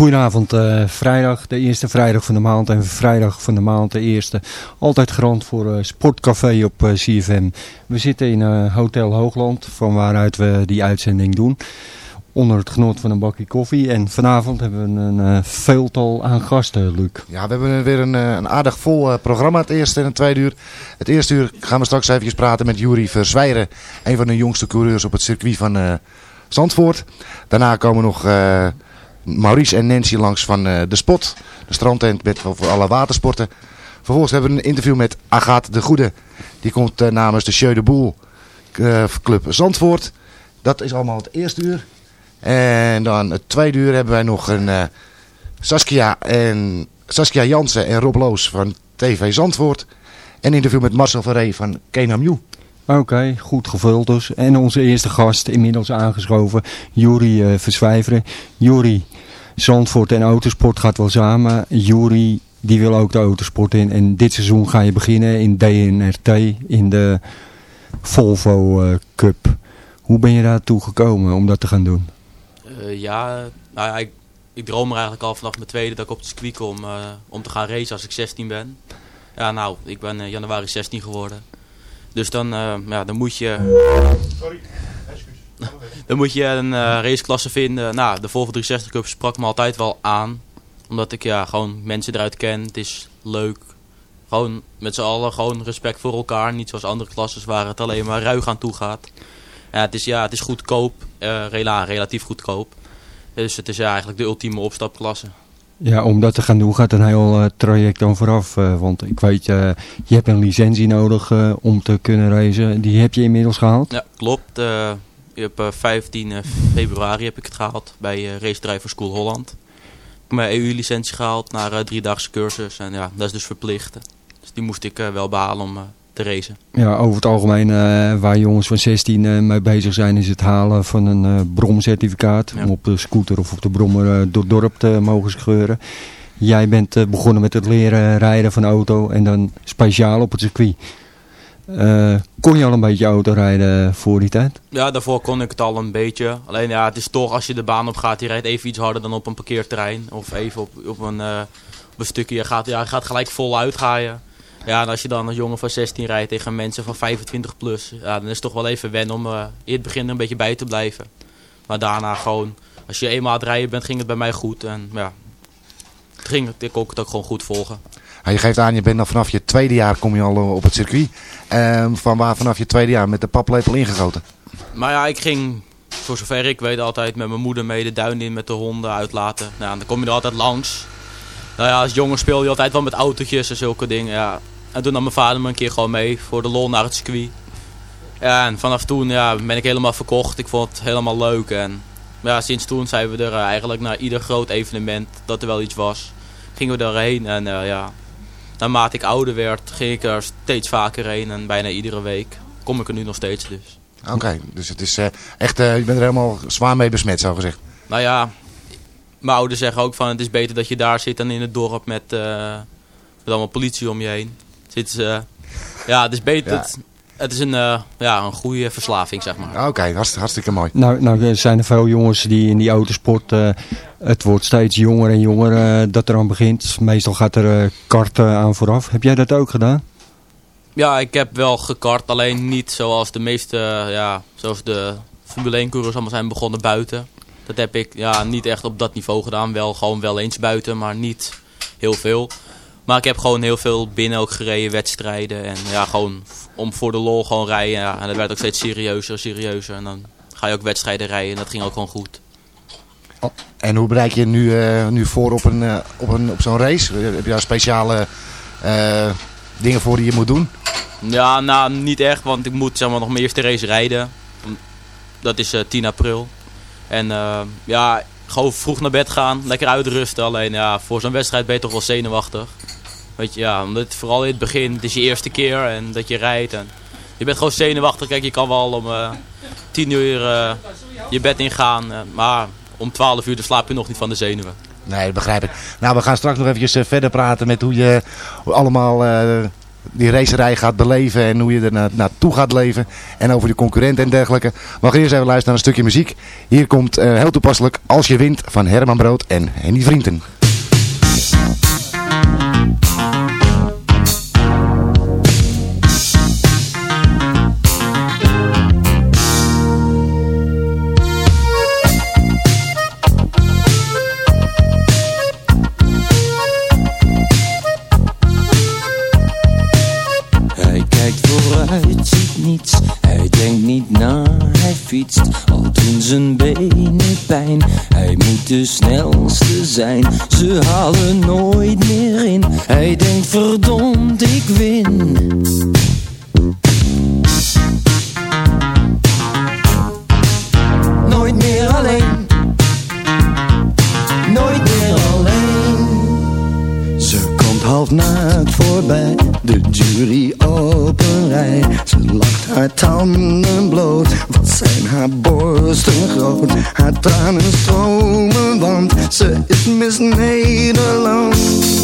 Goedenavond, eh, vrijdag, de eerste vrijdag van de maand en vrijdag van de maand de eerste. Altijd garant voor eh, Sportcafé op eh, CFM. We zitten in Hotel Hoogland, van waaruit we die uitzending doen. Onder het genot van een bakje koffie. En vanavond hebben we een veeltal aan gasten, Luc. Ja, we hebben weer een, een aardig vol programma, het eerste en het tweede uur. Het eerste uur gaan we straks even praten met Jury Verzwijren, een van de jongste coureurs op het circuit van Zandvoort. Daarna komen nog Maurice en Nancy langs van eh, De Spot, de strandtent met voor alle watersporten. Vervolgens hebben we een interview met Agathe de Goede. Die komt eh, namens de Jeu de Boel eh, Club Zandvoort. Dat is allemaal het eerste uur. En dan het tweede uur hebben wij nog een Saskia, en, Saskia Jansen en Rob Loos van TV Zandvoort. En interview met Marcel van Kenamju. Oké, goed gevuld dus. En onze eerste gast inmiddels aangeschoven, Juri eh Verzwijveren. Juri, Zandvoort en autosport gaat wel samen. Juri, die wil ook de autosport in. En dit seizoen ga je beginnen in DNRT, in de Volvo eh, Cup. Hoe ben je daartoe gekomen om dat te gaan doen? Eh, ja, nou ik, ik droom er eigenlijk al vanaf mijn tweede dat ik op het circuit kom om te gaan racen als ik 16 ben. Ja, nou, ik ben januari 16 geworden. Dus dan, eh, ja, dan moet je... dan moet je een eh, raceklasse vinden. Nou, de Volvo 360 Cup sprak me altijd wel aan. Omdat ik ja, gewoon mensen eruit ken. Het is leuk. Gewoon met z'n allen gewoon respect voor elkaar. Niet zoals andere klasses waar het alleen maar ruig aan toe gaat. Ja, het is, ja, het is goedkoop. rela, relatief goedkoop. Dus het is ja, eigenlijk de ultieme opstapklasse. Ja, om dat te gaan doen gaat een heel eh, traject dan vooraf. eh, want ik weet, eh, je hebt een licentie nodig om te kunnen racen. Die heb je inmiddels gehaald? Ja, klopt. eh, 15 februari heb ik het gehaald bij Race Driver School Holland. Ik heb mijn EU-licentie gehaald naar driedaagse cursus. En ja, dat is dus verplicht. Dus die moest ik wel behalen om te racen. Ja, over het algemeen eh, waar jongens van 16 eh, mee bezig zijn is het halen van een eh bromcertificaat. Ja. Om op de scooter of op de brommer door het dorp te mogen scheuren. Jij bent begonnen met het leren rijden van auto en dan speciaal op het circuit. Kon je al een beetje auto rijden voor die tijd? Ja, daarvoor kon ik het al een beetje. Alleen ja, het is toch als je de baan op gaat, je rijdt even iets harder dan op een parkeerterrein. Of even op, op, een, op een stukje. Je gaat, ja, je gaat gelijk voluit ga je. Ja, en als je dan als jongen van 16 rijdt tegen mensen van 25 plus, ja, dan is het toch wel even wennen om eh, in het begin een beetje bij te blijven. Maar daarna gewoon, als je eenmaal aan het rijden bent, ging het bij mij goed. En ja, het ging, ik kon het ook gewoon goed volgen. Ja, je geeft aan, je bent dan vanaf je tweede jaar kom je al eh, op het circuit. Ehm, van waar vanaf je tweede jaar met de paplepel ingegoten? Maar ja, ik ging, voor zover ik weet, altijd met mijn moeder mee de duin in met de honden uitlaten. Nou, dan kom je er altijd langs. Nou ja, als jongen speel je altijd wel met autootjes en zulke dingen, ja. En toen nam mijn vader me een keer gewoon mee voor de lol naar het circuit. Ja, en vanaf toen ja, ben ik helemaal verkocht. Ik vond het helemaal leuk. En ja, sinds toen zijn we er eh, eigenlijk naar ieder groot evenement dat er wel iets was, gingen we erheen. En eh, ja, naarmate ik ouder werd, ging ik er steeds vaker heen. En bijna iedere week kom ik er nu nog steeds dus. Oké, dus het is eh, echt, je bent er helemaal zwaar mee besmet, zo gezegd. Nou ja, mijn ouders zeggen ook van het is beter dat je daar zit dan in het dorp met, met allemaal politie om je heen. Zitten ze, ja, het is beter. Ja. Het, is een, eh, ja, een goede verslaving, zeg maar. Oké, hartstikke, hartstikke mooi. Nou, nou er zijn er veel jongens die in die autosport, eh, het wordt steeds jonger en jonger eh, dat er aan begint. Meestal gaat er eh karten aan vooraf. Heb jij dat ook gedaan? Ja, ik heb wel gekart, alleen niet zoals de meeste, eh, ja, zoals de Formule 1 coureurs allemaal zijn begonnen buiten. Dat heb ik ja, niet echt op dat niveau gedaan. Wel gewoon wel eens buiten, maar niet heel veel. Maar ik heb gewoon heel veel binnen ook gereden, wedstrijden. En ja, gewoon om voor de lol gewoon rijden. Ja. En dat werd ook steeds serieuzer, serieuzer. En dan ga je ook wedstrijden rijden en dat ging ook gewoon goed. En hoe bereik je nu, eh, nu voor op, een, eh, op, een, op zo'n race? Heb je daar speciale eh, dingen voor die je moet doen? Ja, nou niet echt, want ik moet zeg maar, nog mijn eerste race rijden. Dat is eh 10 april. En ja, gewoon vroeg naar bed gaan, lekker uitrusten. Alleen ja, voor zo'n wedstrijd ben je toch wel zenuwachtig. Weet je, ja, omdat vooral in het begin, het is je eerste keer en dat je rijdt. En je bent gewoon zenuwachtig. Kijk, je kan wel om eh 10 uur eh, je bed ingaan. eh, maar om 12 uur slaap je nog niet van de zenuwen. Nee, dat begrijp ik. Nou, we gaan straks nog eventjes verder praten met hoe je allemaal die racerij gaat beleven en hoe je er na, naartoe gaat leven. En over de concurrenten en dergelijke. Maar eerst even luisteren naar een stukje muziek. Hier komt heel toepasselijk Als je wint van Herman Brood en Henny Vrienden. Al doen zijn benen pijn. Hij moet de snelste zijn. Ze halen nooit meer in. Hij denkt verdomd, ik win. Nooit meer alleen. Nooit meer alleen. Ze komt half naakt voorbij, de jury op Ze lacht haar tanden bloot, wat zijn haar borsten groot. Haar tranen stromen, want ze is Miss Nederland.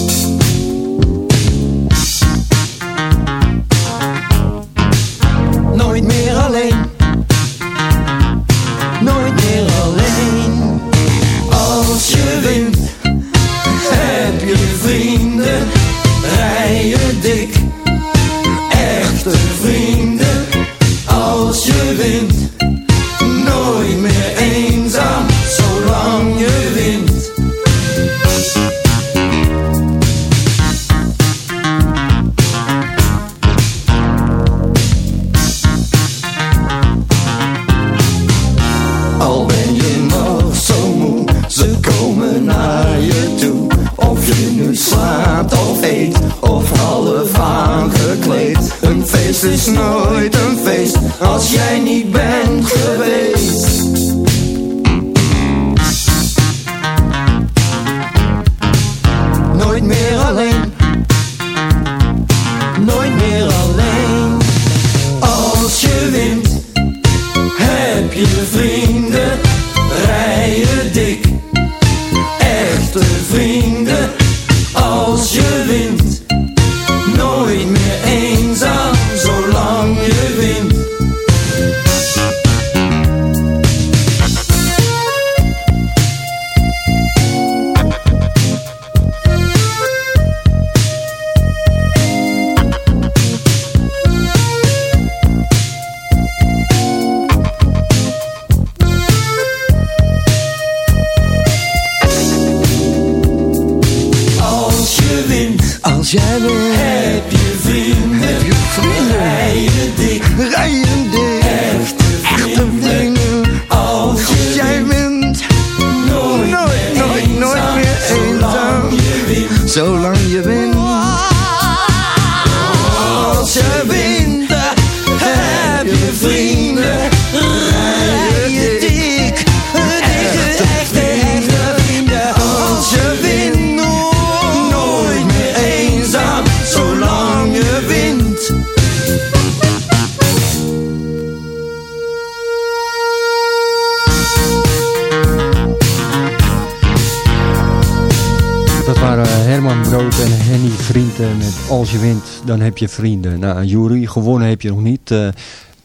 Dan heb je vrienden. Nou, jury, gewonnen heb je nog niet. Eh,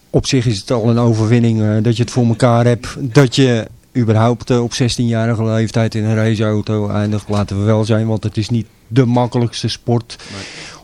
op zich is het al een overwinning eh, dat je het voor elkaar hebt. Dat je überhaupt eh, op 16-jarige leeftijd in een raceauto eindigt, laten we wel zijn. Want het is niet de makkelijkste sport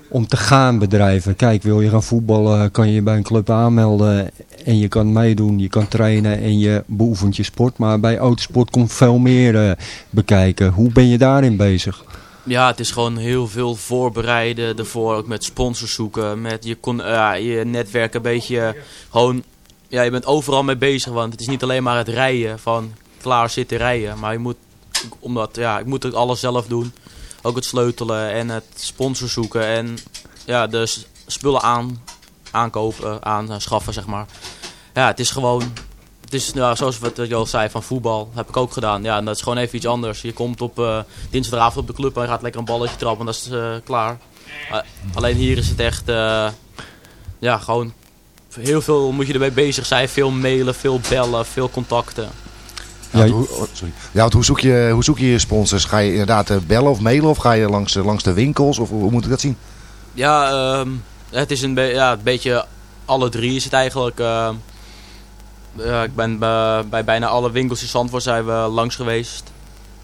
om te gaan bedrijven. Kijk, wil je gaan voetballen, kan je je bij een club aanmelden en je kan meedoen, je kan trainen en je beoefent je sport. Maar bij autosport komt veel meer bekijken. Hoe ben je daarin bezig? Ja, het is gewoon heel veel voorbereiden ervoor. Ook met sponsors zoeken. Met je, kon, je netwerk een beetje gewoon... Ja, je bent overal mee bezig. Want het is niet alleen maar het rijden van klaar zitten rijden. Maar je moet, omdat, ja, ik moet ook alles zelf doen. Ook het sleutelen en het sponsor zoeken. En ja, de s- spullen aan, aankopen, aanschaffen, zeg maar. Ja, het is gewoon... Het is, ja, zoals wat je al zei, van voetbal heb ik ook gedaan. Ja, en dat is gewoon even iets anders. Je komt op eh, dinsdagavond op de club en je gaat lekker een balletje trappen en dat is eh, klaar. Eh, alleen hier is het echt, eh, ja, gewoon heel veel moet je ermee bezig zijn. Veel mailen, veel bellen, veel contacten. Ja, hoe, sorry. ja, want hoe, zoek je, hoe zoek je je sponsors? Ga je inderdaad bellen of mailen of ga je langs, langs de winkels? Of hoe hoe moet ik dat zien? Ja, ehm, Het is een, be- ja, een beetje alle drie is het eigenlijk. Eh, ja, ik ben bij, bij bijna alle winkels in Zandvoort zijn we langs geweest.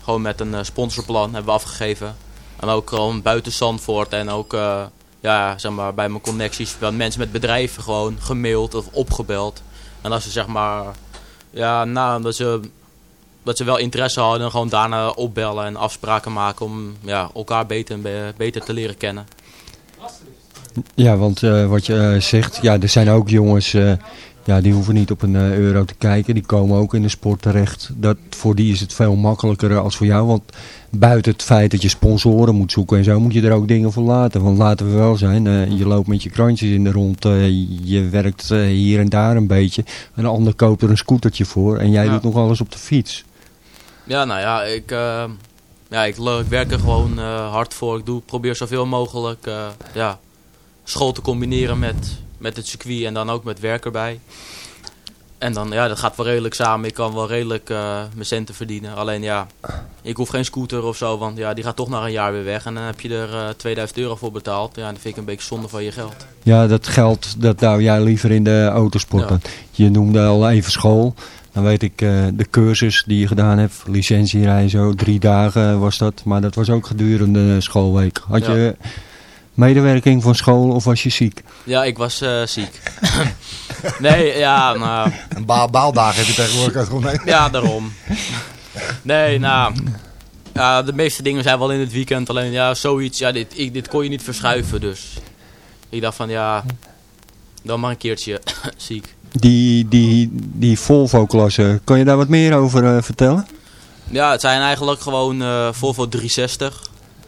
Gewoon met een eh, sponsorplan hebben we afgegeven. En ook gewoon buiten Zandvoort en ook eh, ja, zeg maar, bij mijn connecties. Wel mensen met bedrijven gewoon gemaild of opgebeld. En als ze zeg maar, ja, nou, dat ze, dat ze wel interesse hadden, gewoon daarna opbellen en afspraken maken om ja, elkaar beter, beter te leren kennen. Ja, want eh, wat je eh, zegt, ja, er zijn ook jongens, eh, ja, die hoeven niet op een eh, euro te kijken. Die komen ook in de sport terecht. Dat, voor die is het veel makkelijker als voor jou. Want buiten het feit dat je sponsoren moet zoeken en zo, moet je er ook dingen voor laten. Want laten we wel zijn, eh, je loopt met je krantjes in de rond. eh, je werkt eh, hier en daar een beetje. Een ander koopt er een scootertje voor en jij Ja. doet nog alles op de fiets. Ja, nou ja, ik, eh, ja, ik, ik werk er gewoon eh, hard voor. Ik doe, probeer zoveel mogelijk eh, ja, school te combineren met, met het circuit en dan ook met werk erbij. En dan, ja, dat gaat wel redelijk samen. Ik kan wel redelijk eh, mijn centen verdienen. Alleen ja, ik hoef geen scooter of zo, want ja, die gaat toch na een jaar weer weg. En dan heb je er eh 2000 euro voor betaald. Ja, dan vind ik een beetje zonde van je geld. Ja, dat geld, dat nou jij liever in de autosporten. Je noemde al even school. Dan weet ik eh, de cursus die je gedaan hebt, licentierijden zo, drie dagen was dat. Maar dat was ook gedurende de schoolweek. Had Ja. je medewerking van school of was je ziek? Ja, ik was eh, ziek. nee, ja, nou... Een baal baaldagen heb je tegenwoordig. Nee. Ja, daarom. Nee, nou... Ja, de meeste dingen zijn wel in het weekend. Alleen ja, zoiets, ja, dit, ik, dit kon je niet verschuiven. Dus ik dacht van ja, dan maar een keertje ziek. Die, die, die Volvo-klasse, kan je daar wat meer over eh, vertellen? Ja, het zijn eigenlijk gewoon eh, Volvo 360.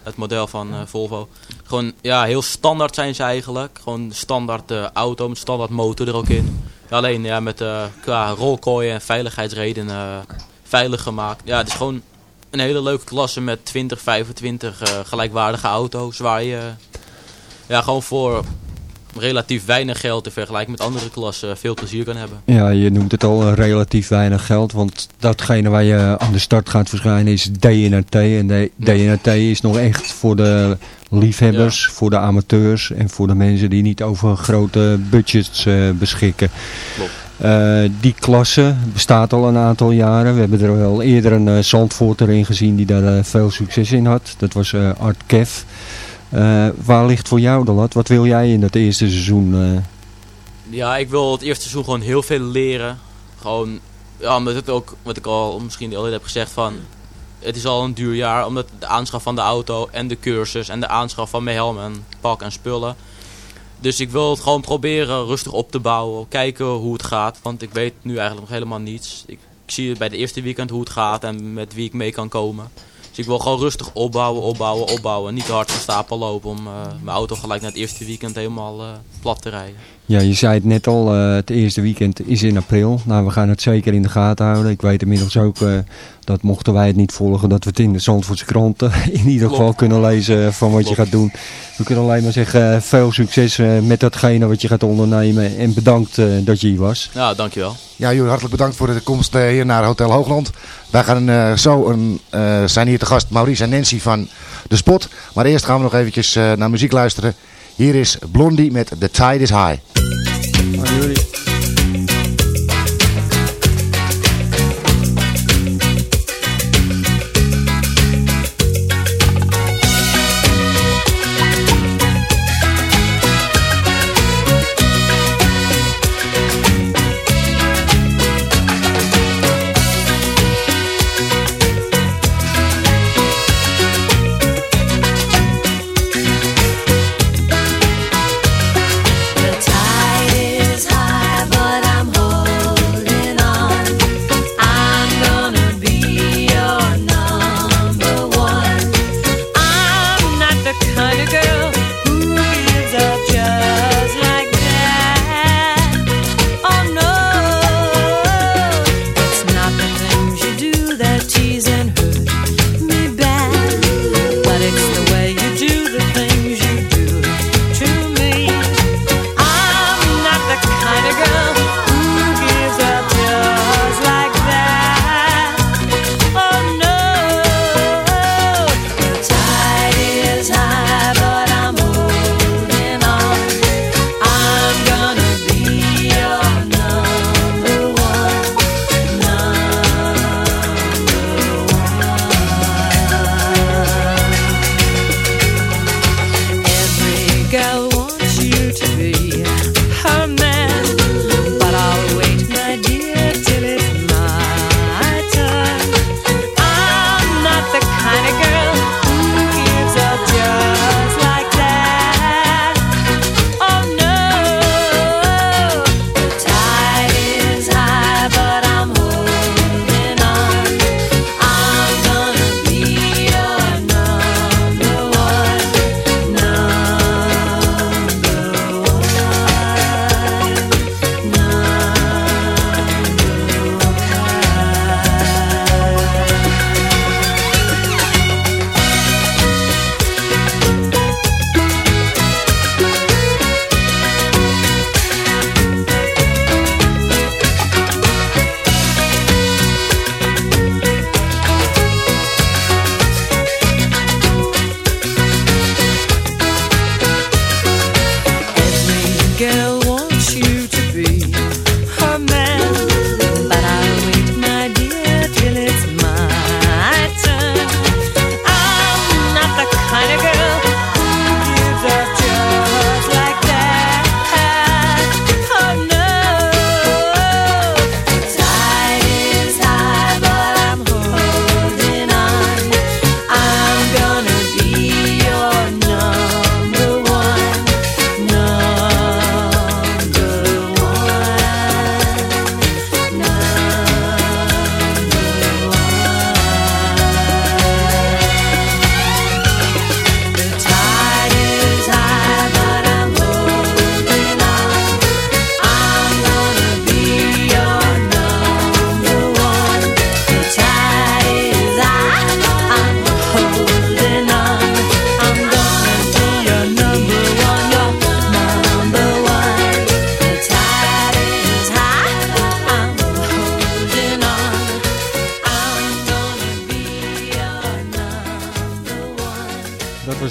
Het model van eh, Volvo. Gewoon, ja, heel standaard zijn ze eigenlijk. Gewoon standaard eh, auto met standaard motor er ook in. Ja, alleen ja, met eh qua rolkooien en veiligheidsredenen eh, veilig gemaakt. Ja, het is gewoon een hele leuke klasse met 20, 25 eh, gelijkwaardige auto's. Waar je ja, gewoon voor relatief weinig geld in vergelijking met andere klassen veel plezier kan hebben. Ja, je noemt het al relatief weinig geld, want datgene waar je aan de start gaat verschijnen is DNRT. En de DNRT is nog echt voor de liefhebbers, voor de amateurs en voor de mensen die niet over grote budgets eh, beschikken. Klopt. Eh, die klasse bestaat al een aantal jaren. We hebben er wel eerder een uh, Zandvoorter in gezien die daar eh, veel succes in had. Dat was eh, Art Kev. Eh, waar ligt voor jou de lat? Wat wil jij in dat eerste seizoen? eh? Ja, ik wil het eerste seizoen gewoon heel veel leren. Gewoon, ja, omdat het ook, wat ik al misschien al heb gezegd van... Het is al een duur jaar, omdat de aanschaf van de auto en de cursus en de aanschaf van mijn helm en pak en spullen. Dus ik wil het gewoon proberen rustig op te bouwen, kijken hoe het gaat. Want ik weet nu eigenlijk nog helemaal niets. Ik, zie bij de eerste weekend hoe het gaat en met wie ik mee kan komen. Dus ik wil gewoon rustig opbouwen, opbouwen, opbouwen. Niet te hard van stapel lopen om eh, mijn auto gelijk na het eerste weekend helemaal eh, plat te rijden. Ja, je zei het net al, eh, het eerste weekend is in april. Nou, we gaan het zeker in de gaten houden. Ik weet inmiddels ook eh, dat mochten wij het niet volgen, dat we het in de Zandvoortse kranten in ieder geval kunnen lezen van wat je gaat doen. We kunnen alleen maar zeggen, eh, veel succes eh, met datgene wat je gaat ondernemen. En bedankt eh, dat je hier was. Ja, dankjewel. Ja, Jure, hartelijk bedankt voor de komst eh, hier naar Hotel Hoogland. Wij gaan eh, zo een, eh, zijn hier te gast Maurice en Nancy van de Spot. Maar eerst gaan we nog eventjes eh, naar muziek luisteren. Hier is Blondie met The Tide is High.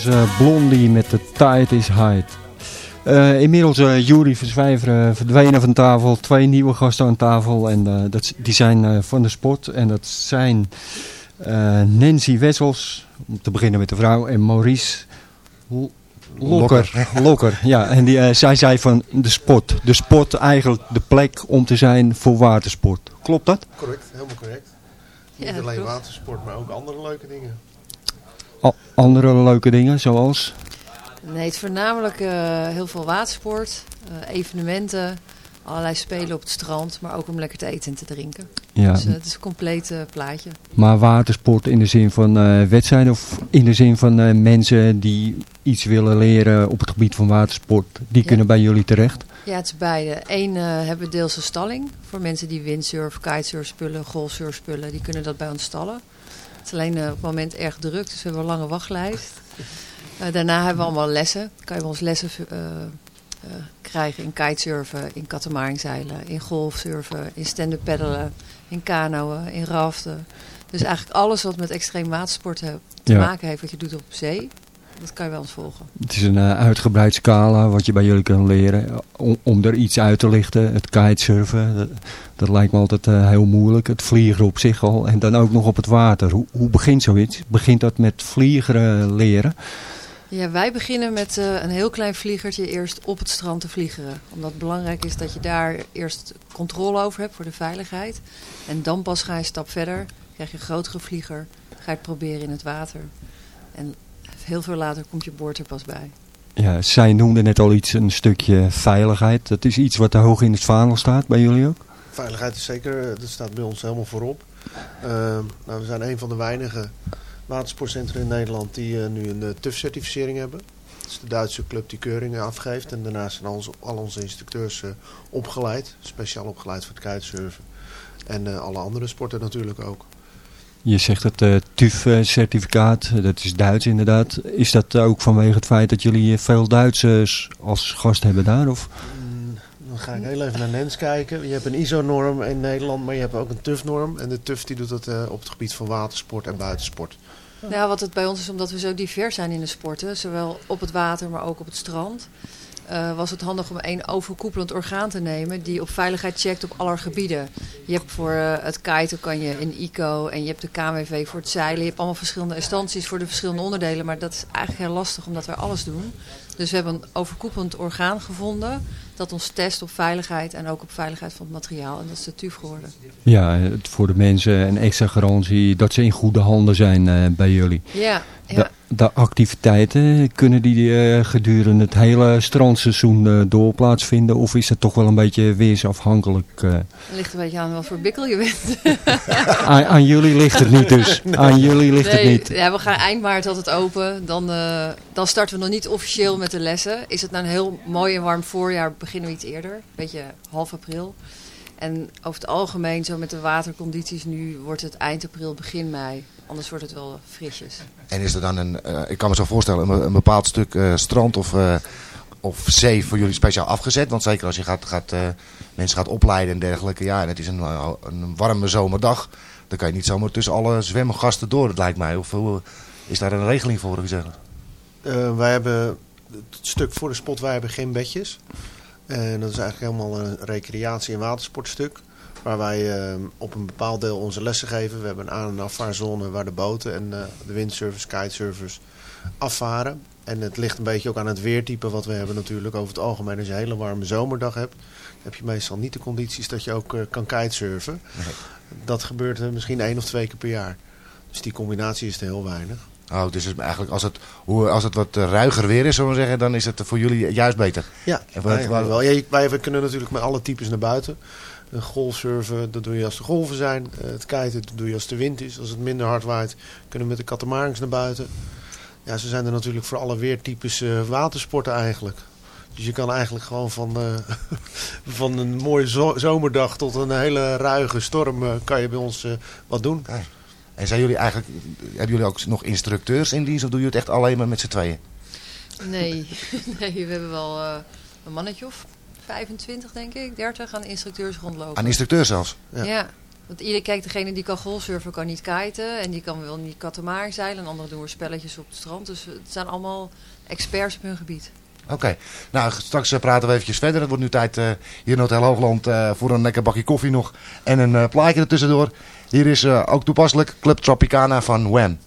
Was eh, Blondie met de Tide is High. Eh, inmiddels uh, Jury Verzwijver verdwenen van tafel. Twee nieuwe gasten aan tafel. En eh, dat, die zijn eh, van de sport. En dat zijn eh, Nancy Wessels, om te beginnen met de vrouw. En Maurice L- Lokker. Lokker, ja. En die, zij zei van de sport. De sport eigenlijk de plek om te zijn voor watersport. Klopt dat? Correct, helemaal correct. Niet Ja, alleen klopt. watersport, maar ook andere leuke dingen. Andere leuke dingen zoals... Nee, het is voornamelijk eh, heel veel watersport, eh, evenementen, allerlei spelen op het strand, maar ook om lekker te eten en te drinken. Ja. Dus eh, het is een compleet plaatje. Maar watersport in de zin van wedstrijden of in de zin van mensen die iets willen leren op het gebied van watersport, die Ja. kunnen bij jullie terecht? Ja, het is beide. Eén hebben we deels een stalling voor mensen die windsurf, kitesurf spullen, golfsurf spullen, die kunnen dat bij ons stallen. Het is alleen eh, op het moment erg druk, dus we hebben een lange wachtlijst. Eh, daarna hebben we allemaal lessen. Dan kan je ons lessen eh, krijgen in kitesurfen, in katamaringzeilen, in golfsurfen, in stand-up paddelen, in kanoën, in raften. Dus eigenlijk alles wat met extreem watersport eh, te Ja. maken heeft wat je doet op zee, dat kan je bij ons volgen. Het is een eh, uitgebreid scala wat je bij jullie kan leren. eh, Om, om er iets uit te lichten, het kitesurfen, dat, dat lijkt me altijd eh, heel moeilijk. Het vliegen op zich al en dan ook nog op het water. Hoe, hoe begint zoiets? Begint dat met vliegeren leren? Ja, wij beginnen met eh, een heel klein vliegertje eerst op het strand te vliegeren. Omdat het belangrijk is dat je daar eerst controle over hebt voor de veiligheid. En dan pas ga je een stap verder. Krijg je een grotere vlieger. Ga je het proberen in het water. En heel veel later komt je boord er pas bij. Ja, zij noemde net al iets, een stukje veiligheid. Dat is iets wat te hoog in het vaandel staat bij jullie ook? Veiligheid is zeker, eh, dat staat bij ons helemaal voorop. Eh, nou, we zijn een van de weinige watersportcentra in Nederland die eh, nu een uh, TUF-certificering hebben. Dat is de Duitse club die keuringen afgeeft. En daarnaast zijn al onze, al onze instructeurs eh, opgeleid, speciaal opgeleid voor het kitesurfen. En eh, alle andere sporten natuurlijk ook. Je zegt het eh TUF-certificaat, dat is Duits inderdaad. Is dat ook vanwege het feit dat jullie veel Duitsers als gast hebben daar? Of? Mm, Dan ga ik heel even naar Nens kijken. Je hebt een ISO-norm in Nederland, maar je hebt ook een TUF-norm. En de TUF die doet dat eh, op het gebied van watersport en buitensport. Nou, wat het bij ons is, omdat we zo divers zijn in de sporten, zowel op het water, maar ook op het strand, eh, was het handig om één overkoepelend orgaan te nemen die op veiligheid checkt op alle gebieden. Je hebt voor eh, het kiten kan je een ICO en je hebt de KNWV voor het zeilen. Je hebt allemaal verschillende instanties voor de verschillende onderdelen, maar dat is eigenlijk heel lastig omdat wij alles doen. Dus we hebben een overkoepelend orgaan gevonden dat ons test op veiligheid en ook op veiligheid van het materiaal. En dat is de TUF geworden. Ja, het voor de mensen een extra garantie dat ze in goede handen zijn eh, bij jullie. Ja, ja. de activiteiten, kunnen die eh, gedurende het hele strandseizoen eh, door plaatsvinden? Of is dat toch wel een beetje weersafhankelijk? Het ligt een beetje aan wat voor bikkel je bent. aan, aan jullie ligt het niet dus. Aan jullie ligt het niet. Ja, we gaan eind maart altijd open. Dan, dan starten we nog niet officieel met de lessen. Is het nou een heel mooi en warm voorjaar, beginnen we iets eerder. Een beetje half april. En over het algemeen, zo met de watercondities nu, wordt het eind april, begin mei. Anders wordt het wel frisjes. En is er dan een, eh, ik kan me zo voorstellen, een, een bepaald stuk eh, strand of, eh, of zee voor jullie speciaal afgezet? Want zeker als je gaat, gaat, eh, mensen gaat opleiden en dergelijke, ja, en het is een, een warme zomerdag, dan kan je niet zomaar tussen alle zwemgasten door, het lijkt mij. Of hoe, is daar een regeling voor, ik zeggen? Eh, wij hebben het stuk voor de spot, wij hebben geen bedjes. En dat is eigenlijk helemaal een recreatie- en watersportstuk. Waar wij eh, op een bepaald deel onze lessen geven. We hebben een aan- en afvaarzone waar de boten en eh, de windsurfers, kitesurfers afvaren. En het ligt een beetje ook aan het weertype wat we hebben natuurlijk. Over het algemeen als je een hele warme zomerdag hebt, heb je meestal niet de condities dat je ook eh, kan kitesurfen. Dat gebeurt eh, misschien één of twee keer per jaar. Dus die combinatie is er heel weinig. Oh, dus eigenlijk als het, hoe, als het wat eh, ruiger weer is, zullen we zeggen, dan is het voor jullie juist beter. Ja, eigenlijk wel. Ja, wij kunnen natuurlijk met alle types naar buiten. Een golfsurfen, dat doe je als de golven zijn. Eh, Het kiten, dat doe je als de wind is. Als het minder hard waait, kunnen we met de katamarans naar buiten. Ja, ze zijn er natuurlijk voor alle weertypes eh, watersporten eigenlijk. Dus je kan eigenlijk gewoon van, eh, van een mooie zo- zomerdag tot een hele ruige storm... eh, kan je bij ons eh, wat doen. En zijn jullie eigenlijk, hebben jullie ook nog instructeurs in dienst of doe je het echt alleen maar met z'n tweeën? Nee. nee, we hebben wel eh, een mannetje of 25 denk ik, 30 aan instructeurs rondlopen. Aan instructeurs zelfs? Ja. Want ieder kijkt, degene die kan golfsurfen kan niet kiten. En die kan wel niet katamaar zeilen. En anderen doen weer spelletjes op het strand. Dus het zijn allemaal experts op hun gebied. Oké, nou straks eh, praten we eventjes verder. Het wordt nu tijd eh, hier in Hotel Hoogland eh, voor een lekker bakje koffie nog en een plaatje ertussendoor. Hier is eh, ook toepasselijk Club Tropicana van Wham.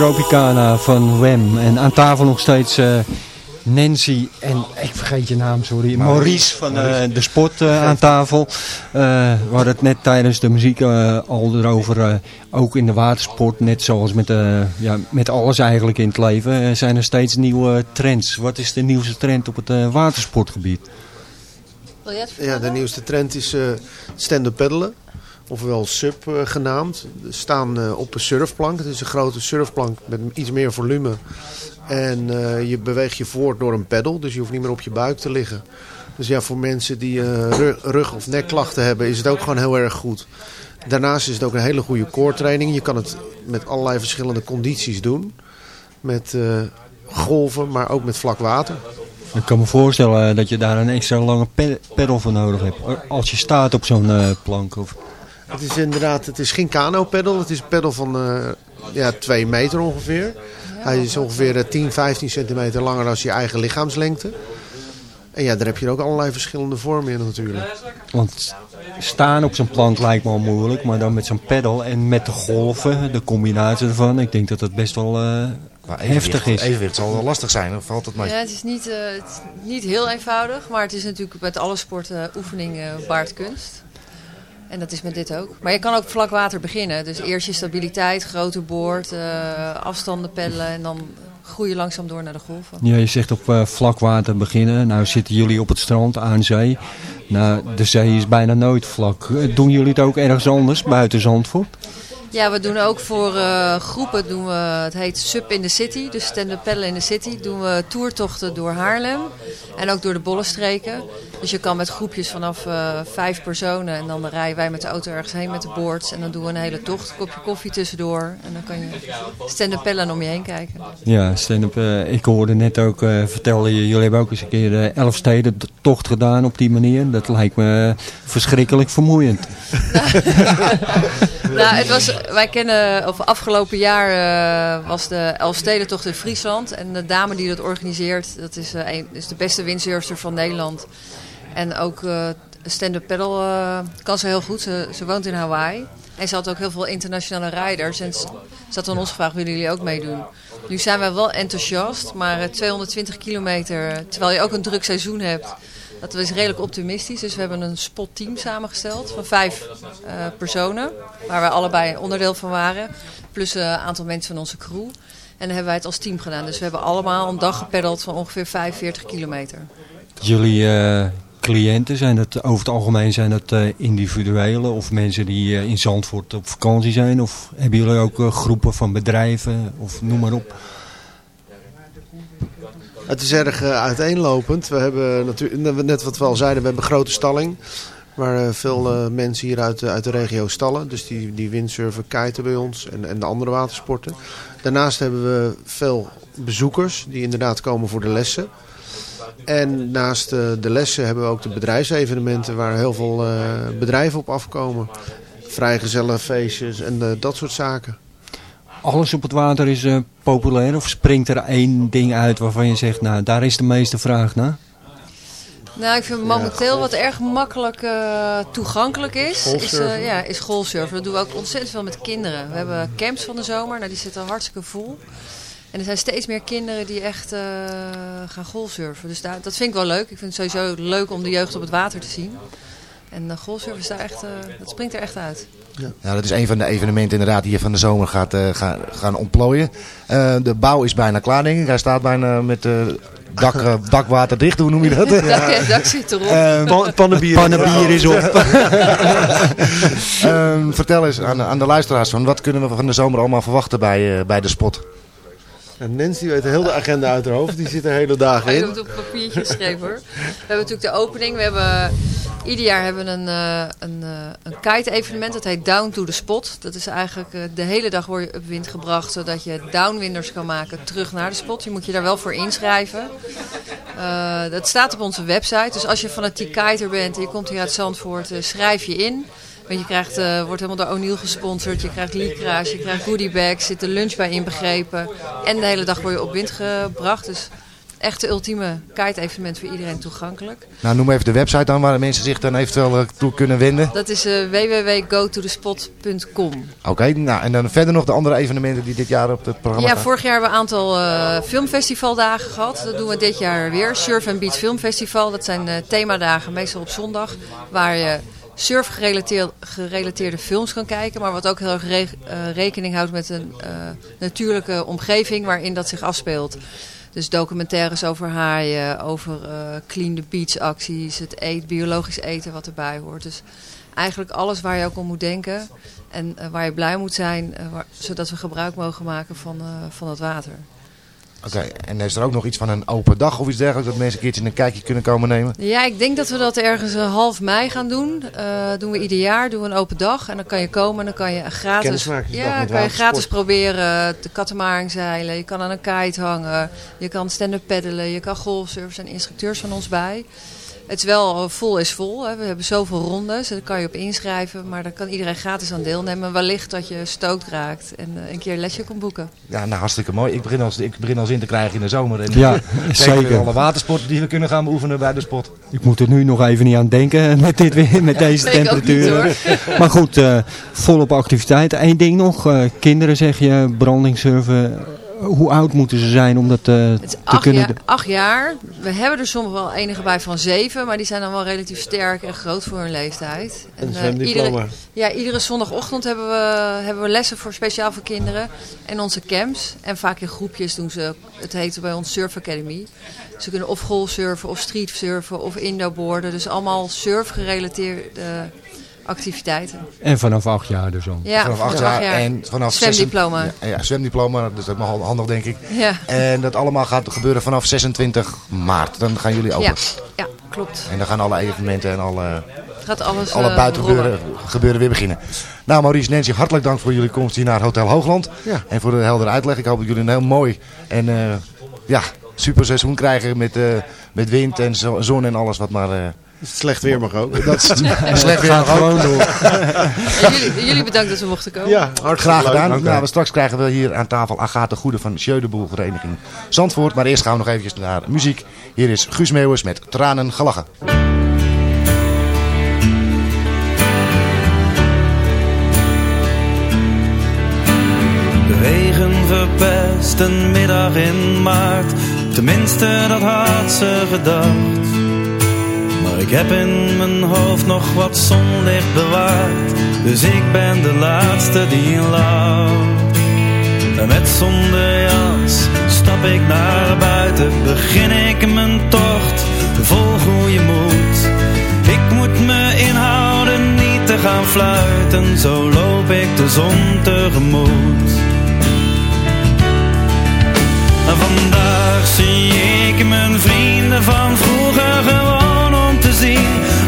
Tropicana van Wem. En aan tafel nog steeds eh, Nancy en ik vergeet je naam, sorry. Maurice van eh, de Sport eh, aan tafel. Eh, we hadden het net tijdens de muziek al erover. eh, ook in de watersport, net zoals met, eh, ja, met alles eigenlijk in het leven, zijn er steeds nieuwe trends. Wat is de nieuwste trend op het watersportgebied? Ja, de nieuwste trend is eh stand-up paddelen. Ofwel sub eh, genaamd. Staan eh, op een surfplank. Het is een grote surfplank met iets meer volume. En eh, je beweegt je voort door een peddel. Dus je hoeft niet meer op je buik te liggen. Dus ja, voor mensen die eh, ru- rug- of nekklachten hebben is het ook gewoon heel erg goed. Daarnaast is het ook een hele goede core training. Je kan het met allerlei verschillende condities doen. Met golven, maar ook met vlak water. Ik kan me voorstellen dat je daar een extra lange pe- peddel voor nodig hebt. Als je staat op zo'n plank. Of... Het is inderdaad, het is geen kano-peddel. Het is een peddel van eh ja, 2 meter ongeveer. Hij is ongeveer eh, 10, 15 centimeter langer dan je eigen lichaamslengte. En ja, daar heb je ook allerlei verschillende vormen in natuurlijk. Want staan op zo'n plank lijkt me al moeilijk, maar dan met zo'n peddel en met de golven, de combinatie ervan, ik denk dat dat best wel eh, heftig is. Evenwicht zal wel lastig zijn, of valt het maar? Ja, het is, niet, eh, het is niet heel eenvoudig, maar het is natuurlijk met alle sporten oefening eh, baart kunst. En dat is met dit ook. Maar je kan ook vlak water beginnen. Dus eerst je stabiliteit, groter boord, eh, afstanden peddelen en dan groei je langzaam door naar de golven. Ja, je zegt op eh, vlak water beginnen. Nou zitten jullie op het strand aan zee. Nou, de zee is bijna nooit vlak. Doen jullie het ook ergens anders buiten Zandvoort? Ja, we doen ook voor eh, groepen, doen we, het heet Sub in the City, dus stand-up paddle in the city, doen we toertochten door Haarlem en ook door de bollenstreken. Dus je kan met groepjes vanaf eh, vijf personen en dan rijden wij met de auto ergens heen met de boards en dan doen we een hele tocht, een kopje koffie tussendoor en dan kan je stand-up paddlen en om je heen kijken. Ja, stand-up. eh, ik hoorde net ook, vertelde je, jullie hebben ook eens een keer de elf steden tocht gedaan op die manier. Dat lijkt me verschrikkelijk vermoeiend. Nou, het was, wij kennen, of afgelopen jaar eh, was de Elfstedentocht in Friesland. En de dame die dat organiseert, dat is, eh, een, is de beste windsurfer van Nederland. En ook eh, stand-up paddle kan ze heel goed. Ze, ze woont in Hawaii. En ze had ook heel veel internationale rijders. En ze had aan ons gevraagd, willen jullie ook meedoen? Nu zijn wij wel enthousiast, maar eh, 220 kilometer, terwijl je ook een druk seizoen hebt... Dat is redelijk optimistisch. Dus we hebben een spotteam samengesteld van vijf eh, personen. Waar wij allebei onderdeel van waren. Plus een aantal mensen van onze crew. En dan hebben wij het als team gedaan. Dus we hebben allemaal een dag gepeddeld van ongeveer 45 kilometer. Jullie eh, cliënten, zijn dat over het algemeen zijn dat eh, individuele of mensen die eh, in Zandvoort op vakantie zijn? Of hebben jullie ook eh, groepen van bedrijven of noem maar op? Het is erg eh, uiteenlopend. We hebben natuurlijk, net wat we al zeiden, we hebben grote stalling. Waar eh, veel eh, mensen hier uit, de- uit de regio stallen. Dus die, die windsurfen, kiten bij ons en, en de andere watersporten. Daarnaast hebben we veel bezoekers die inderdaad komen voor de lessen. En naast de lessen hebben we ook de bedrijfsevenementen waar heel veel bedrijven op afkomen. Vrijgezellenfeestjes en dat soort zaken. Alles op het water is eh, populair of springt er één ding uit waarvan je zegt, nou daar is de meeste vraag naar? Nou, ik vind momenteel wat erg makkelijk eh, toegankelijk is, is, eh, ja, is golfsurfen. Dat doen we ook ontzettend veel met kinderen. We hebben camps van de zomer, nou, die zitten hartstikke vol. En er zijn steeds meer kinderen die echt eh, gaan golfsurfen. Dus daar, dat vind ik wel leuk. Ik vind het sowieso leuk om de jeugd op het water te zien. En uh, golfsurfen is daar echt, eh, dat springt er echt uit. Ja, dat is een van de evenementen inderdaad die je van de zomer gaat eh, gaan, gaan ontplooien. Eh, de bouw is bijna klaar denk ik. Hij staat bijna met eh dak, eh, dakwater dicht, hoe noem je dat? Dak- dak zit erop. Pan- pannenbier. Pannenbier is op. Ehm, vertel eens aan, aan de luisteraars, van wat kunnen we van de zomer allemaal verwachten bij, eh, bij de spot? En Nancy weet heel de agenda uit haar hoofd. Die zit er hele dagen Ik in. heb het op papiertje geschreven hoor. We hebben natuurlijk de opening. We hebben, ieder jaar hebben we een, eh, een, eh, een kite-evenement. Dat heet Down to the Spot. Dat is eigenlijk eh, de hele dag word je op wind gebracht. Zodat je downwinders kan maken terug naar de spot. Je moet je daar wel voor inschrijven. Eh, dat staat op onze website. Dus als je fanatiek kiter bent en je komt hier uit Zandvoort, eh, schrijf je in. Want je krijgt, eh, wordt helemaal door O'Neill gesponsord. Je krijgt lycra's, je krijgt goodiebags, zit de lunch bij inbegrepen. En de hele dag word je op wind gebracht. Dus echt de ultieme kite-evenement voor iedereen toegankelijk. Nou, noem even de website dan waar mensen zich dan eventueel eh, toe kunnen wenden. Dat is eh www.gotothespot.com. Oké, nou en dan verder nog de andere evenementen die dit jaar op het programma Ja, vorig jaar hebben we een aantal filmfestivaldagen gehad. Dat doen we dit jaar weer. Surf and Beach Filmfestival. Dat zijn themadagen, meestal op zondag. Waar je surfgerelateerde gerelateerde films kan kijken. Maar wat ook heel erg eh, rekening houdt met een eh, natuurlijke omgeving waarin dat zich afspeelt. Dus documentaires over haaien, over eh, clean the beach acties, het eet, biologisch eten wat erbij hoort. Dus eigenlijk alles waar je ook om moet denken en waar je blij moet zijn, zodat we gebruik mogen maken van, van het water. Oké, en is er ook nog iets van een open dag of iets dergelijks dat mensen een keertje een kijkje kunnen komen nemen? Ja, ik denk dat we dat ergens eh, half mei gaan doen. Eh doen we ieder jaar, doen we een open dag. En dan kan je komen en dan kan je gratis, ja, kan je gratis proberen de katamaring zeilen. Je kan aan een kite hangen. Je kan stand-up peddelen. Je kan golfsurfen. Er zijn instructeurs van ons bij. Het is wel eh, vol is vol. Hè. We hebben zoveel rondes. Daar kan je op inschrijven. Maar daar kan iedereen gratis aan deelnemen. Wellicht dat je stookt raakt en eh, een keer een lesje kan boeken. Ja, nou hartstikke mooi. Ik begin, als, ik begin al zin te krijgen in de zomer. En Ja, zeker. zeker. alle watersporten die we kunnen gaan beoefenen bij de spot. Ik moet er nu nog even niet aan denken met, dit weer, met deze niet, temperaturen. maar goed, eh, volop activiteit. Eén ding nog, eh, kinderen zeg je, brandingsurfen. Hoe oud moeten ze zijn om dat eh, te Acht, kunnen jaar, acht jaar. We hebben er soms wel enige bij van zeven, maar die zijn dan wel relatief sterk en groot voor hun leeftijd. En eh, zwemdiploma. iedere, ja, iedere zondagochtend hebben we, hebben we lessen voor speciaal voor kinderen en onze camps. En vaak in groepjes doen ze, het heet bij ons Surf Academy. Ze kunnen of golfsurfen of streetsurfen of indoorboarden. Dus allemaal surfgerelateerde activiteiten. En vanaf acht jaar dus al. Ja, vanaf acht vanaf jaar, acht jaar. en vanaf Zwemdiploma. zes- Ja, ja, zwemdiploma, dus dat is wel handig denk ik. Ja. En dat allemaal gaat gebeuren vanaf 26 maart. Dan gaan jullie open. Ja, ja, klopt. En dan gaan alle evenementen en alle, Gaat alles alle eh, buitengebeuren gebeuren weer beginnen. Nou Maurice, Nancy, hartelijk dank voor jullie komst hier naar Hotel Hoogland. Ja. En voor de heldere uitleg. Ik hoop dat jullie een heel mooi en eh, ja, super seizoen krijgen met, eh, met wind en zo- zon en alles wat maar... eh, Slecht weer mag ook. Dat is slecht weer mag gewoon door. Jullie, jullie bedankt dat we mochten komen. Ja, hartstikke Graag gedaan. Nou, we straks krijgen we hier aan tafel Agathe Goede van Sjödeboel Vereniging Zandvoort. Maar eerst gaan we nog eventjes naar muziek. Hier is Guus Meeuwers met Tranen gelachen. De regen verpest een middag in maart. Tenminste, dat had ze gedacht. Ik heb in mijn hoofd nog wat zonlicht bewaard. Dus ik ben de laatste die lacht. En met zonder jas stap ik naar buiten. Begin ik mijn tocht vol goede moed. Ik moet me inhouden niet te gaan fluiten. Zo loop ik de zon tegemoet. Vandaag zie ik mijn vrienden van vroeger gewoon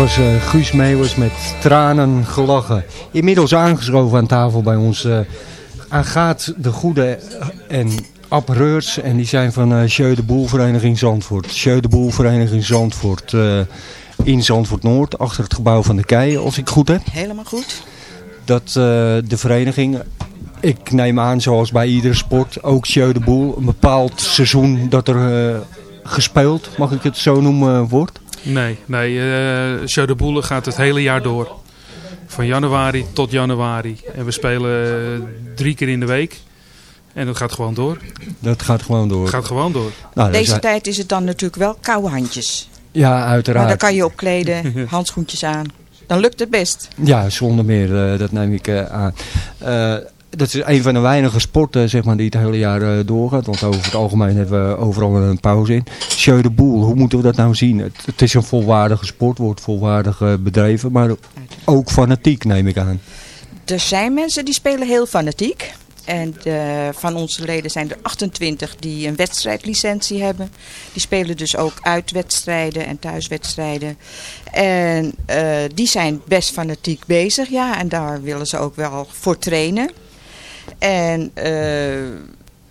Was eh, Guus Meeuwers met tranen gelachen. Inmiddels aangeschoven aan tafel bij ons uh, Agaat de Goede en Ab Reurs. En die zijn van uh, Jeu de Boel Vereniging Zandvoort. Jeu de Boel Vereniging Zandvoort uh, in Zandvoort Noord. Achter het gebouw van de Kei, als ik goed heb. Helemaal goed. Dat uh, de vereniging, ik neem aan zoals bij iedere sport, ook Jeu de Boel, een bepaald seizoen dat er gespeeld, mag ik het zo noemen, wordt. Nee, nee uh, Show de Boele gaat het hele jaar door. Van januari tot januari. En we spelen uh, drie keer in de week. En dat gaat gewoon door. Dat gaat gewoon door. gaat gewoon door. Nou, Deze zijn... tijd is het dan natuurlijk wel koude handjes. Ja, uiteraard. Maar dan kan je opkleden, handschoentjes aan. Dan lukt het best. Ja, zonder meer. Uh, dat neem ik aan dat is een van de weinige sporten zeg maar, die het hele jaar uh, doorgaat. Want over het algemeen hebben we overal een pauze in. Sjeu de Boel, hoe moeten we dat nou zien? Het, is een volwaardige sport, wordt volwaardig uh, bedreven. Maar ook fanatiek neem ik aan. Er zijn mensen die spelen heel fanatiek. En de, van onze leden zijn er 28 die een wedstrijdlicentie hebben. Die spelen dus ook uitwedstrijden en thuiswedstrijden. En die zijn best fanatiek bezig, ja. En daar willen ze ook wel voor trainen. En uh,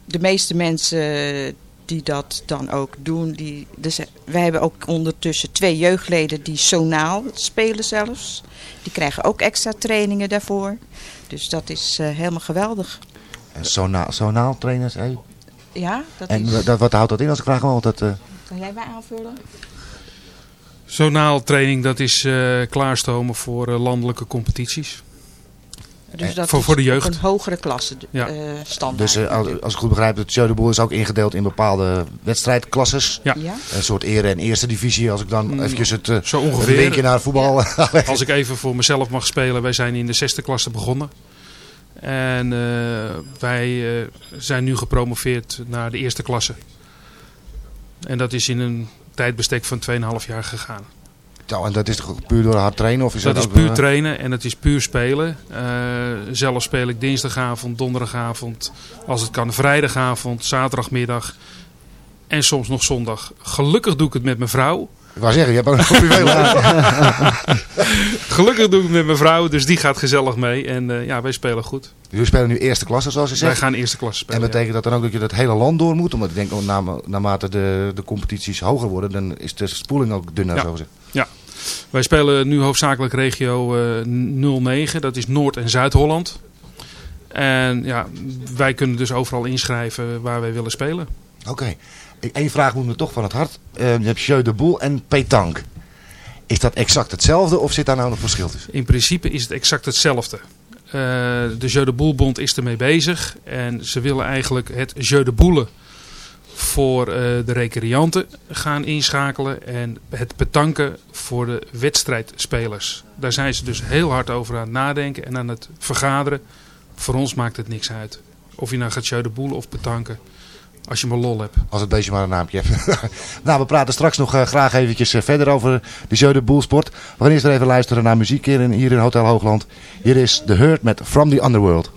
de meeste mensen die dat dan ook doen. Die, dus wij hebben ook ondertussen twee jeugdleden die sonaal spelen zelfs. Die krijgen ook extra trainingen daarvoor. Dus dat is uh, helemaal geweldig. En sonaal, sonaal trainers, hé? Ja, dat en is... dat, wat houdt dat in als ik vraag wel? Dat, uh... Kan jij mij aanvullen? Sonaal training, dat is uh, klaarstomen voor uh, landelijke competities. Dus dat voor, is voor de jeugd. een hogere klasse ja. uh, standaard. Dus uh, als, als ik goed begrijp, het Jeu de is ook ingedeeld in bepaalde wedstrijdklasses. Ja. ja. Een soort ere en eerste divisie. Als ik dan mm, eventjes het, uh, Zo ongeveer. het linkje naar voetbal... Ja. als ik even voor mezelf mag spelen. Wij zijn in de zesde klasse begonnen. En wij zijn nu gepromoveerd naar de eerste klasse. En dat is in een tijdbestek van 2,5 jaar gegaan. Nou, en dat is toch puur door hard trainen? Of is dat, dat is puur uh... trainen en het is puur spelen. Uh, zelf speel ik dinsdagavond, donderdagavond, als het kan vrijdagavond, zaterdagmiddag en soms nog zondag. Gelukkig doe ik het met mijn vrouw. Ik wou zeggen, je hebt ook een privé Gelukkig doe ik het met mijn vrouw, dus die gaat gezellig mee. En uh, ja, wij spelen goed. Jullie spelen nu eerste klasse, zoals je zegt? Wij gaan eerste klasse spelen, En betekent ja. dat dan ook dat je dat hele land door moet? Omdat ik denk, na, naarmate de, de competities hoger worden, dan is de spoeling ook dunner, ja. zo gezegd. Ja. Wij spelen nu hoofdzakelijk regio uh, 09, dat is Noord- en Zuid-Holland. En ja, wij kunnen dus overal inschrijven waar wij willen spelen. Oké. Okay. Eén vraag moet me toch van het hart. Uh, je hebt Jeu de Boel en Petanque. Is dat exact hetzelfde of zit daar nou nog verschil tussen? In principe is het exact hetzelfde. Uh, de Jeu de Boelbond is ermee bezig. En ze willen eigenlijk het Jeu de Boelen voor uh, de recreanten gaan inschakelen. En het betanken voor de wedstrijdspelers. Daar zijn ze dus heel hard over aan het nadenken en aan het vergaderen. Voor ons maakt het niks uit. Of je nou gaat Jeu de Boelen of betanken. Als je maar lol hebt. Als het beestje maar een naampje heeft. nou, we praten straks nog uh, graag eventjes uh, verder over de Jeu de Boel sport. We gaan eerst even luisteren naar muziek hier in, hier in Hotel Hoogland. Hier is The Hurt met From the Underworld.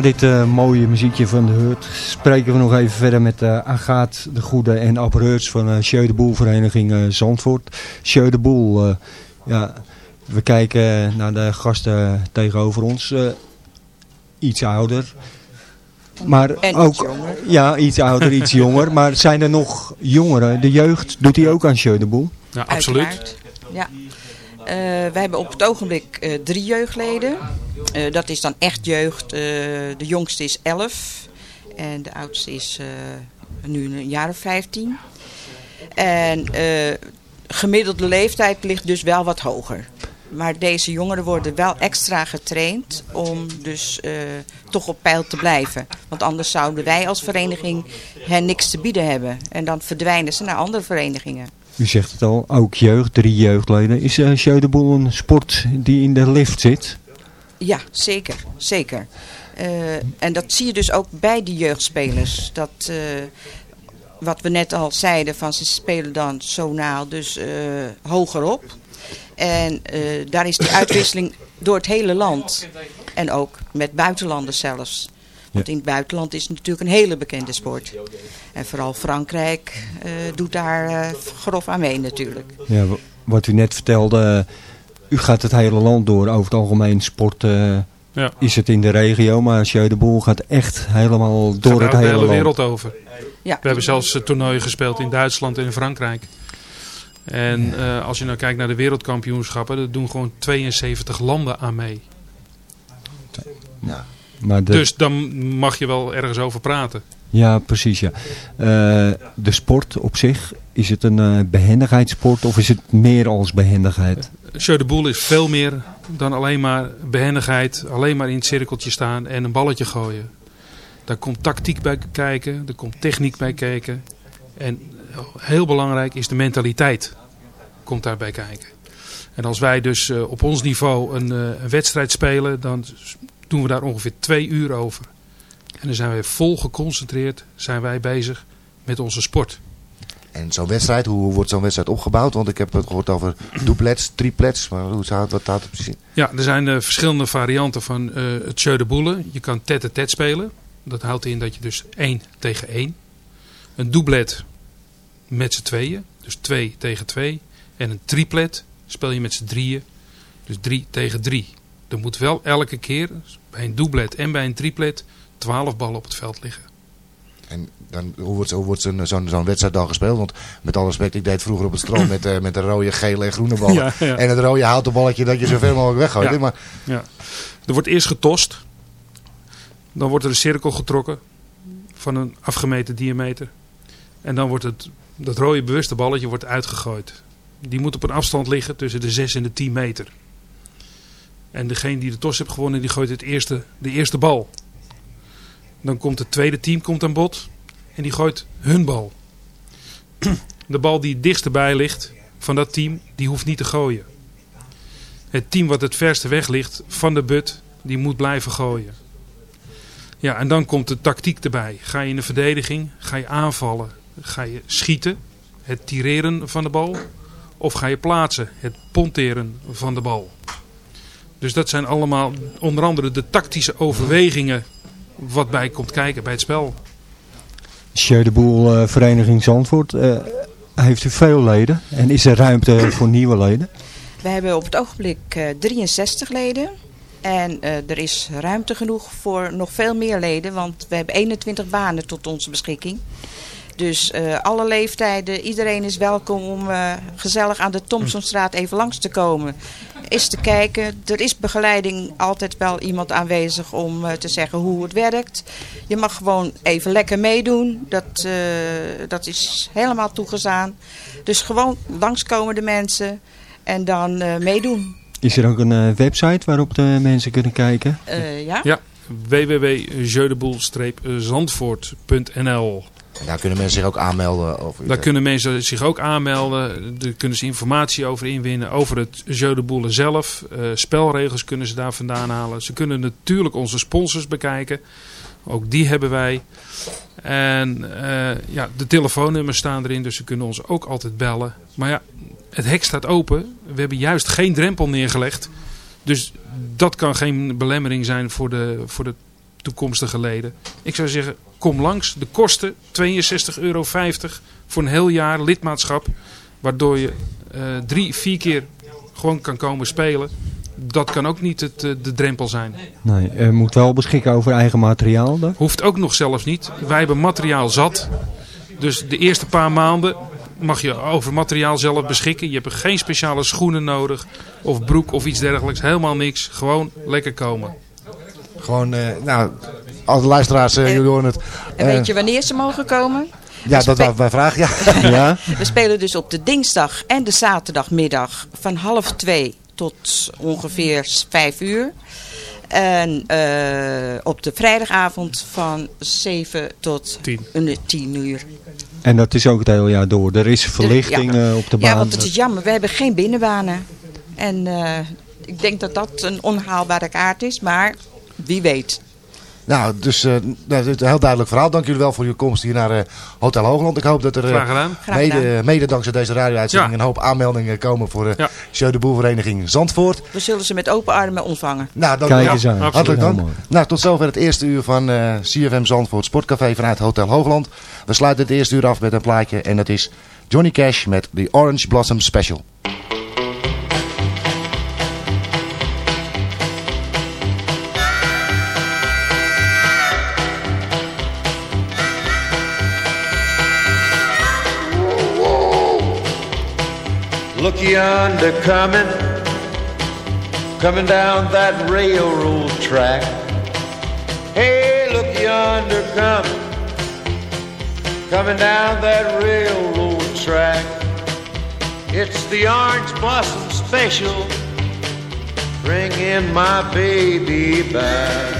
Na dit eh, mooie muziekje van de Hut spreken we nog even verder met uh, Agaat de Goede en Ab Reurts van uh, Sjeu de Boel vereniging uh, Zandvoort. Sjeu de Boel, uh, ja, we kijken naar de gasten tegenover ons. Uh, iets ouder. Maar En ook, iets jonger. Ja, iets ouder, iets jonger. Maar zijn er nog jongeren? De jeugd, doet hij ook aan Sjeu de Boel? Ja, Uiteraard. Ja. Eh, wij hebben op het ogenblik eh, drie jeugdleden. Eh, dat is dan echt jeugd. Eh, de jongste is 11 en de oudste is eh, nu een jaar of 15. En gemiddelde leeftijd ligt dus wel wat hoger. Maar deze jongeren worden wel extra getraind om dus toch op peil te blijven. Want anders zouden wij als vereniging hen niks te bieden hebben. En dan verdwijnen ze naar andere verenigingen. U zegt het al, ook jeugd, drie jeugdleden. Is uh, een sport die in de lift zit? Ja, zeker. zeker. Uh, en dat zie je dus ook bij die jeugdspelers. Dat, uh, wat we net al zeiden, van ze spelen dan zonaal dus uh, hoger op. En daar is die uitwisseling door het hele land. En ook met buitenlanders zelfs. Want in het buitenland is het natuurlijk een hele bekende sport. En vooral Frankrijk doet daar grof aan mee natuurlijk. Ja, wat u net vertelde, u gaat het hele land door. Over het algemeen sport uh, ja. is het in de regio. Maar Sjeu de Boel gaat echt helemaal door het, het hele de hele land. wereld over. Ja. We hebben zelfs toernooien gespeeld in Duitsland en in Frankrijk. En uh, als je nou kijkt naar de wereldkampioenschappen, dat doen gewoon 72 landen aan mee. Ja. Maar de... Dus dan mag je wel ergens over praten. Ja, precies. Ja. Uh, de sport op zich, is het een uh, behendigheidssport of is het meer als behendigheid? Show de Boel is veel meer dan alleen maar behendigheid, alleen maar in het cirkeltje staan en een balletje gooien. Daar komt tactiek bij kijken, er komt techniek bij kijken. En heel belangrijk is de mentaliteit, komt daarbij kijken. En als wij dus uh, op ons niveau een, een wedstrijd spelen, dan doen we daar ongeveer twee uur over. En dan zijn wij vol geconcentreerd, zijn wij bezig met onze sport. En zo'n wedstrijd, hoe wordt zo'n wedstrijd opgebouwd? Want ik heb het gehoord over duplets, triplets, maar hoe houdt het precies? Ja, er zijn uh, verschillende varianten van uh, het jeu de boule. Je kan tête-à-tête spelen. Dat houdt in dat je dus één tegen één. Een doublet met z'n tweeën, dus twee tegen twee. En een triplet speel je met z'n drieën, dus drie tegen drie. Er moet wel elke keer, bij een doublet en bij een triplet, 12 ballen op het veld liggen. En dan, hoe wordt, hoe wordt zo'n wedstrijd dan gespeeld? Want met alle respect, ik deed vroeger op het strand met, uh, met de rode, gele en groene ballen. Ja, ja. En het rode houten balletje dat je zo ver mogelijk weggooit. Ja. Maar... Ja. Er wordt eerst getost. Dan wordt er een cirkel getrokken van een afgemeten diameter. En dan wordt het, dat rode bewuste balletje wordt uitgegooid. Die moet op een afstand liggen tussen de 6 en de 10 meter. En degene die de tos heeft gewonnen, die gooit het eerste, de eerste bal. Dan komt het tweede team komt aan bod. En die gooit hun bal. De bal die het dichtst bij ligt van dat team, die hoeft niet te gooien. Het team wat het verste weg ligt van de but, die moet blijven gooien. Ja, en dan komt de tactiek erbij. Ga je in de verdediging, ga je aanvallen, ga je schieten, het tireren van de bal. Of ga je plaatsen, het ponteren van de bal. Dus dat zijn allemaal onder andere de tactische overwegingen wat bij komt kijken bij het spel. Sjeu de Boel uh, Vereniging Zandvoort, uh, heeft u veel leden en is er ruimte voor nieuwe leden? We hebben op het ogenblik uh, 63 leden. En er is ruimte genoeg voor nog veel meer leden, want we hebben 21 banen tot onze beschikking. Dus alle leeftijden, iedereen is welkom om gezellig aan de Thompsonstraat even langs te komen is te kijken. Er is begeleiding altijd wel iemand aanwezig om uh, te zeggen hoe het werkt. Je mag gewoon even lekker meedoen. Dat, uh, dat is helemaal toegestaan. Dus gewoon langskomen de mensen en dan uh, meedoen. Is er ook een website waarop de mensen kunnen kijken? ja. Ja, www.jeudeboel-zandvoort.nl en daar kunnen mensen zich ook aanmelden? Over daar kunnen mensen zich ook aanmelden. Daar kunnen ze informatie over inwinnen. Over het Jeu de Boule zelf. Uh, spelregels kunnen ze daar vandaan halen. Ze kunnen natuurlijk onze sponsors bekijken. Ook die hebben wij. En uh, ja, de telefoonnummers staan erin. Dus ze kunnen ons ook altijd bellen. Maar ja, het hek staat open. We hebben juist geen drempel neergelegd. Dus dat kan geen belemmering zijn voor de, voor de toekomstige leden. Ik zou zeggen, kom langs. De kosten 62,50 euro voor een heel jaar lidmaatschap. Waardoor je eh, drie, vier keer gewoon kan komen spelen. Dat kan ook niet het, eh, de drempel zijn. Nee, je moet wel beschikken over eigen materiaal dan? Hoeft ook nog zelfs niet. Wij hebben materiaal zat. Dus de eerste paar maanden mag je over materiaal zelf beschikken. Je hebt geen speciale schoenen nodig. Of broek of iets dergelijks. Helemaal niks. Gewoon lekker komen. Gewoon, eh, nou, als de luisteraars, eh, jullie horen het. En Eh, weet je wanneer ze mogen komen? Ja, dat was mijn vraag, ja. ja. We spelen dus op de dinsdag en de zaterdagmiddag van half twee tot ongeveer vijf uur. En eh, op de vrijdagavond van 7 tot Tien. een 10 uur. En dat is ook het hele jaar door. Er is verlichting Ja. eh, op de baan. Ja, want het is jammer. We hebben geen binnenbanen. En eh, ik denk dat dat een onhaalbare kaart is. Maar wie weet. Nou, dus eh, nou, het is een heel duidelijk verhaal. Dank jullie wel voor uw komst hier naar eh, Hotel Hoogland. Ik hoop dat er eh, Graag gedaan. Graag mede, gedaan. mede dankzij deze radio-uitzending Ja. een hoop aanmeldingen komen voor de Ja. Show de Boelvereniging Zandvoort. We zullen ze met open armen ontvangen. Nou, dank Kijk ja, eens aan. Hartelijk Heel dank. Nou, tot zover het eerste uur van eh, CFM Zandvoort Sportcafé vanuit Hotel Hoogland. We sluiten het eerste uur af met een plaatje en dat is Johnny Cash met The Orange Blossom Special. Look yonder coming, coming down that railroad track. Hey, look yonder coming, coming down that railroad track. It's the orange blossom special, bringing my baby back.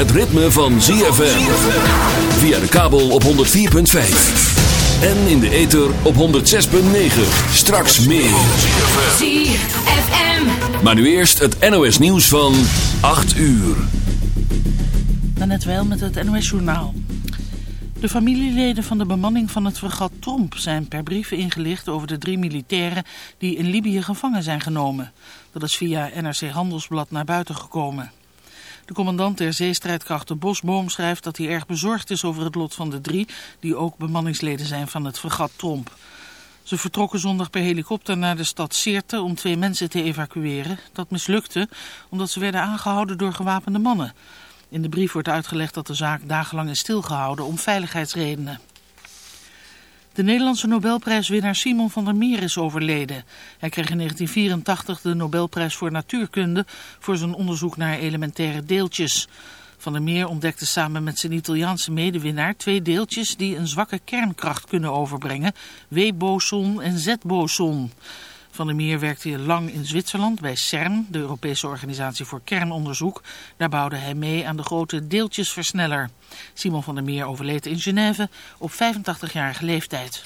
Het ritme van ZFM. Via de kabel op 104.5. En in de ether op 106.9. Straks meer. ZFM. Maar nu eerst het NOS nieuws van 8 uur. Daarnet wel met het NOS-journaal. De familieleden van de bemanning van het fregat Tromp zijn per brief ingelicht over de drie militairen die in Libië gevangen zijn genomen. Dat is via NRC Handelsblad naar buiten gekomen. De commandant der zeestrijdkrachten Bosboom schrijft dat hij erg bezorgd is over het lot van de drie die ook bemanningsleden zijn van het fregat Tromp. Ze vertrokken zondag per helikopter naar de stad Sirte om twee mensen te evacueren. Dat mislukte omdat ze werden aangehouden door gewapende mannen. In de brief wordt uitgelegd dat de zaak dagenlang is stilgehouden om veiligheidsredenen. De Nederlandse Nobelprijswinnaar Simon van der Meer is overleden. Hij kreeg in 1984 de Nobelprijs voor natuurkunde voor zijn onderzoek naar elementaire deeltjes. Van der Meer ontdekte samen met zijn Italiaanse medewinnaar twee deeltjes die een zwakke kernkracht kunnen overbrengen, W-boson en Z-boson. Van der Meer werkte lang in Zwitserland bij CERN, de Europese organisatie voor kernonderzoek. Daar bouwde hij mee aan de grote deeltjesversneller. Simon van der Meer overleed in Genève op 85-jarige leeftijd.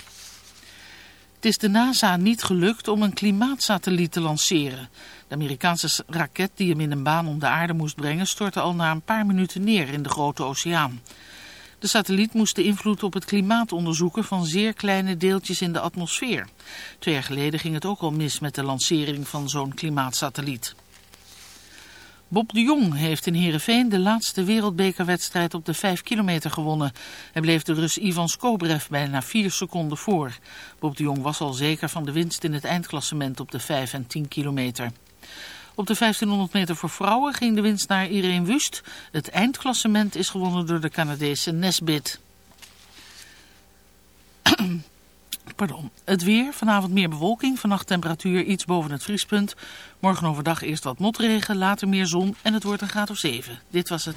Het is de NASA niet gelukt om een klimaatsatelliet te lanceren. De Amerikaanse raket die hem in een baan om de aarde moest brengen stortte al na een paar minuten neer in de grote oceaan. De satelliet moest de invloed op het klimaat onderzoeken van zeer kleine deeltjes in de atmosfeer. Twee jaar geleden ging het ook al mis met de lancering van zo'n klimaatsatelliet. Bob de Jong heeft in Heerenveen de laatste wereldbekerwedstrijd op de 5 kilometer gewonnen. Hij bleef de Rus Ivan Skobrev bijna 4 seconden voor. Bob de Jong was al zeker van de winst in het eindklassement op de 5 en 10 kilometer. Op de 1500 meter voor vrouwen ging de winst naar Irene Wust. Het eindklassement is gewonnen door de Canadese Nesbit. Pardon. Het weer, vanavond meer bewolking, vannacht temperatuur iets boven het vriespunt. Morgen overdag eerst wat motregen, later meer zon en het wordt een graad of 7. Dit was het.